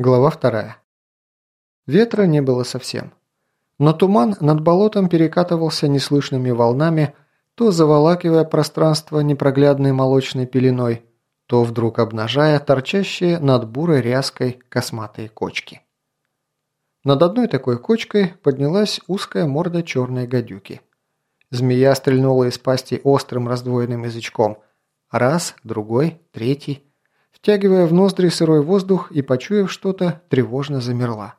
Глава вторая. Ветра не было совсем. Но туман над болотом перекатывался неслышными волнами, то заволакивая пространство непроглядной молочной пеленой, то вдруг обнажая торчащие над бурой ряской косматые кочки. Над одной такой кочкой поднялась узкая морда черной гадюки. Змея стрельнула из пасти острым раздвоенным язычком. Раз, другой, третий втягивая в ноздри сырой воздух и, почуяв что-то, тревожно замерла.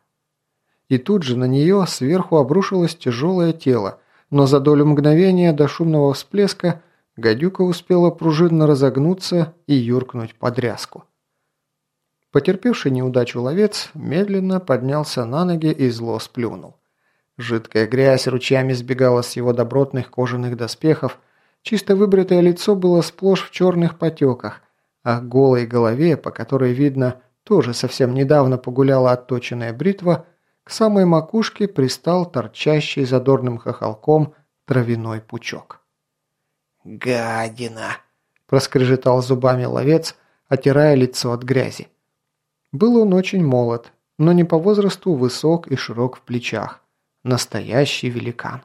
И тут же на нее сверху обрушилось тяжелое тело, но за долю мгновения до шумного всплеска гадюка успела пружинно разогнуться и юркнуть под ряску. Потерпевший неудачу ловец медленно поднялся на ноги и зло сплюнул. Жидкая грязь ручьями сбегала с его добротных кожаных доспехов, чисто выбритое лицо было сплошь в черных потеках, а к голой голове, по которой, видно, тоже совсем недавно погуляла отточенная бритва, к самой макушке пристал торчащий задорным хохолком травяной пучок. «Гадина!» – проскрежетал зубами ловец, отирая лицо от грязи. Был он очень молод, но не по возрасту высок и широк в плечах. Настоящий великан.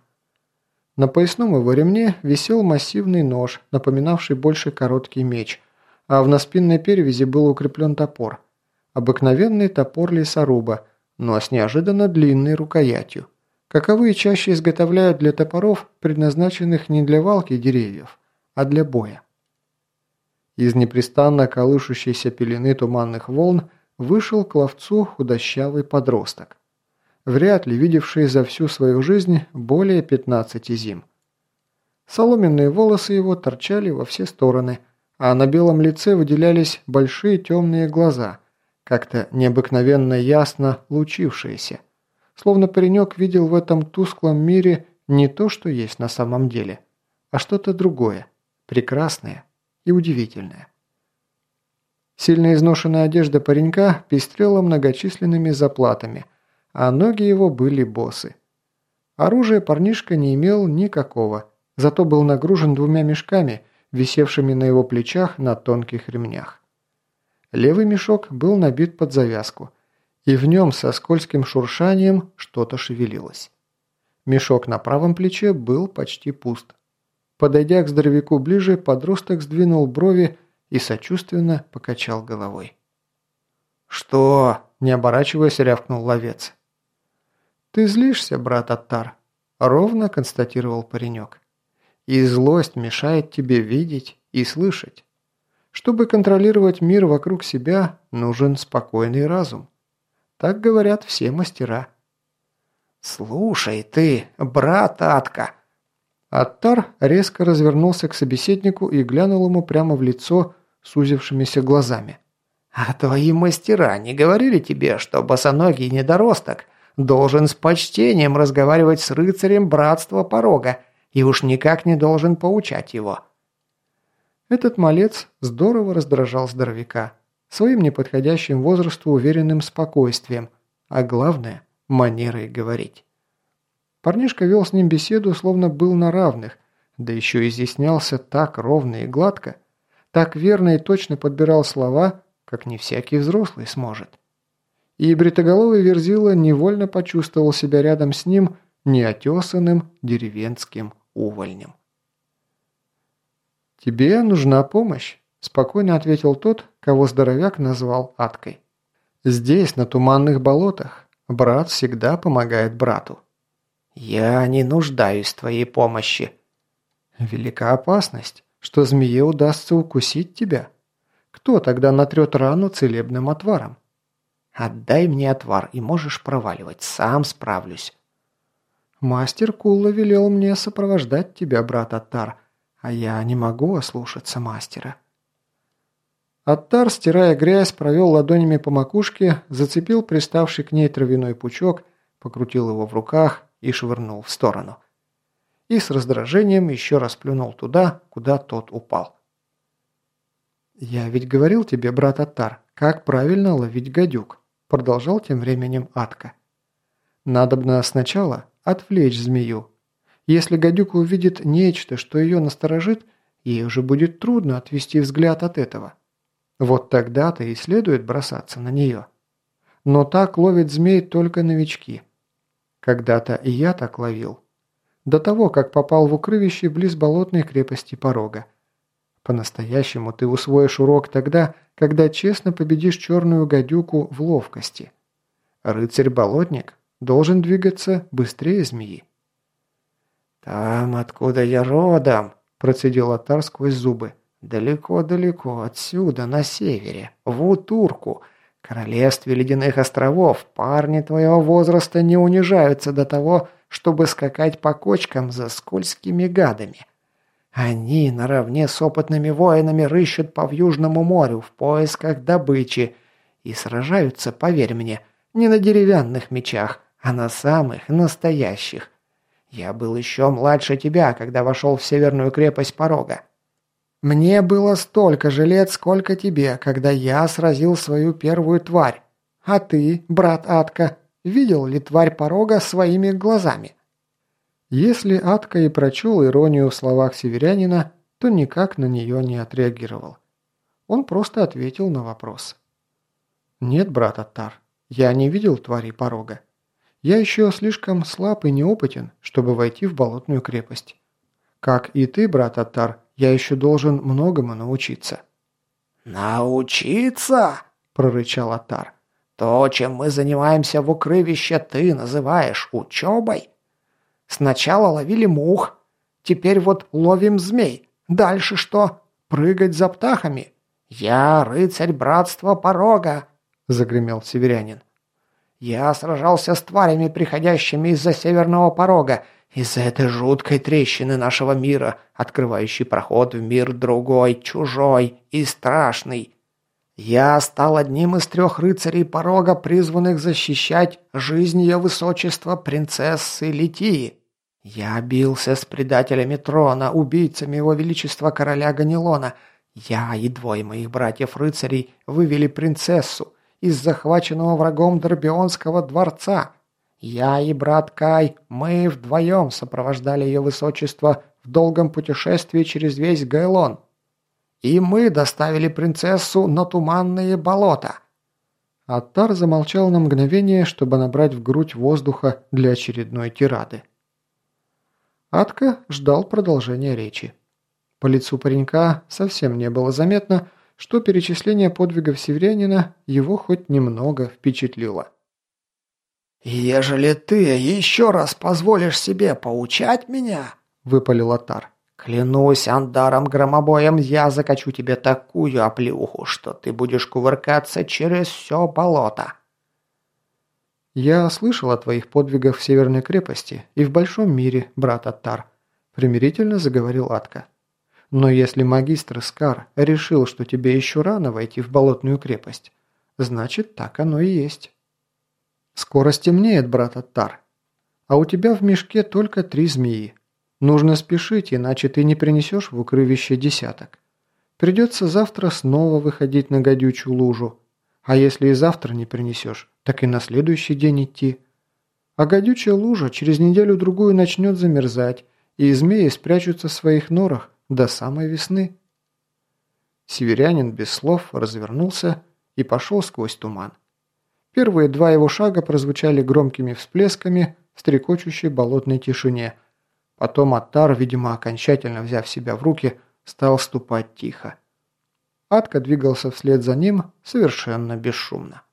На поясном его ремне висел массивный нож, напоминавший больше короткий меч, а в наспинной перевязи был укреплен топор. Обыкновенный топор лесоруба, но с неожиданно длинной рукоятью. Каковые чаще изготовляют для топоров, предназначенных не для валки деревьев, а для боя. Из непрестанно колышущейся пелены туманных волн вышел к ловцу худощавый подросток. Вряд ли видевший за всю свою жизнь более 15 зим. Соломенные волосы его торчали во все стороны – а на белом лице выделялись большие темные глаза, как-то необыкновенно ясно лучившиеся. Словно паренек видел в этом тусклом мире не то, что есть на самом деле, а что-то другое, прекрасное и удивительное. Сильно изношенная одежда паренька пестрела многочисленными заплатами, а ноги его были босы. Оружия парнишка не имел никакого, зато был нагружен двумя мешками – висевшими на его плечах на тонких ремнях. Левый мешок был набит под завязку, и в нем со скользким шуршанием что-то шевелилось. Мешок на правом плече был почти пуст. Подойдя к здоровяку ближе, подросток сдвинул брови и сочувственно покачал головой. «Что?» – не оборачиваясь, рявкнул ловец. «Ты злишься, брат Аттар?» – ровно констатировал паренек. И злость мешает тебе видеть и слышать. Чтобы контролировать мир вокруг себя, нужен спокойный разум. Так говорят все мастера. «Слушай ты, брат Атка!» Аттар резко развернулся к собеседнику и глянул ему прямо в лицо сузившимися глазами. «А твои мастера не говорили тебе, что босоногий недоросток должен с почтением разговаривать с рыцарем братства порога и уж никак не должен поучать его. Этот малец здорово раздражал здоровяка своим неподходящим возрасту уверенным спокойствием, а главное – манерой говорить. Парнишка вел с ним беседу, словно был на равных, да еще изъяснялся так ровно и гладко, так верно и точно подбирал слова, как не всякий взрослый сможет. И бритоголовый Верзила невольно почувствовал себя рядом с ним неотесанным деревенским увольнем. «Тебе нужна помощь», – спокойно ответил тот, кого здоровяк назвал Аткой. «Здесь, на туманных болотах, брат всегда помогает брату». «Я не нуждаюсь в твоей помощи». «Велика опасность, что змее удастся укусить тебя. Кто тогда натрет рану целебным отваром?» «Отдай мне отвар, и можешь проваливать, сам справлюсь». «Мастер Кулла велел мне сопровождать тебя, брат Аттар, а я не могу ослушаться мастера». Аттар, стирая грязь, провел ладонями по макушке, зацепил приставший к ней травяной пучок, покрутил его в руках и швырнул в сторону. И с раздражением еще раз плюнул туда, куда тот упал. «Я ведь говорил тебе, брат Аттар, как правильно ловить гадюк», продолжал тем временем Атка. «Надобно сначала отвлечь змею. Если гадюка увидит нечто, что ее насторожит, ей уже будет трудно отвести взгляд от этого. Вот тогда-то и следует бросаться на нее. Но так ловят змей только новички. Когда-то и я так ловил. До того, как попал в укрывище близ болотной крепости Порога. По-настоящему ты усвоишь урок тогда, когда честно победишь черную гадюку в ловкости. Рыцарь-болотник должен двигаться быстрее змеи. «Там, откуда я родом», – процедил Атар сквозь зубы. «Далеко-далеко отсюда, на севере, в Утурку, королевстве ледяных островов, парни твоего возраста не унижаются до того, чтобы скакать по кочкам за скользкими гадами. Они наравне с опытными воинами рыщут по Южному морю в поисках добычи и сражаются, поверь мне, не на деревянных мечах, а на самых настоящих. Я был еще младше тебя, когда вошел в северную крепость Порога. Мне было столько же лет, сколько тебе, когда я сразил свою первую тварь. А ты, брат Атка, видел ли тварь Порога своими глазами?» Если Атка и прочел иронию в словах северянина, то никак на нее не отреагировал. Он просто ответил на вопрос. «Нет, брат Аттар, я не видел твари порога. Я еще слишком слаб и неопытен, чтобы войти в болотную крепость. Как и ты, брат Атар, я еще должен многому научиться». «Научиться?» – прорычал Атар. «То, чем мы занимаемся в укрывище, ты называешь учебой? Сначала ловили мух, теперь вот ловим змей. Дальше что? Прыгать за птахами? Я рыцарь братства порога!» – загремел северянин. Я сражался с тварями, приходящими из-за северного порога, из-за этой жуткой трещины нашего мира, открывающей проход в мир другой, чужой и страшный. Я стал одним из трех рыцарей порога, призванных защищать жизнь ее высочества принцессы Литии. Я бился с предателями трона, убийцами его величества короля Ганилона. Я и двое моих братьев-рыцарей вывели принцессу, из захваченного врагом Дорбионского дворца. Я и брат Кай, мы вдвоем сопровождали ее высочество в долгом путешествии через весь Гайлон. И мы доставили принцессу на туманные болота». Аттар замолчал на мгновение, чтобы набрать в грудь воздуха для очередной тирады. Атка ждал продолжения речи. По лицу паренька совсем не было заметно, что перечисление подвигов северянина его хоть немного впечатлило. «Ежели ты еще раз позволишь себе поучать меня», — выпалил Атар, — «клянусь андаром громобоем, я закачу тебе такую оплюху, что ты будешь кувыркаться через все болото». «Я слышал о твоих подвигах в Северной крепости и в Большом мире, брат Аттар», — примирительно заговорил Атка. Но если магистр Скар решил, что тебе еще рано войти в болотную крепость, значит, так оно и есть. Скоро стемнеет, брат Аттар. А у тебя в мешке только три змеи. Нужно спешить, иначе ты не принесешь в укрывище десяток. Придется завтра снова выходить на гадючую лужу. А если и завтра не принесешь, так и на следующий день идти. А гадючая лужа через неделю-другую начнет замерзать, и змеи спрячутся в своих норах, до самой весны. Северянин без слов развернулся и пошел сквозь туман. Первые два его шага прозвучали громкими всплесками в стрекочущей болотной тишине. Потом Аттар, видимо, окончательно взяв себя в руки, стал ступать тихо. Атка двигался вслед за ним совершенно бесшумно.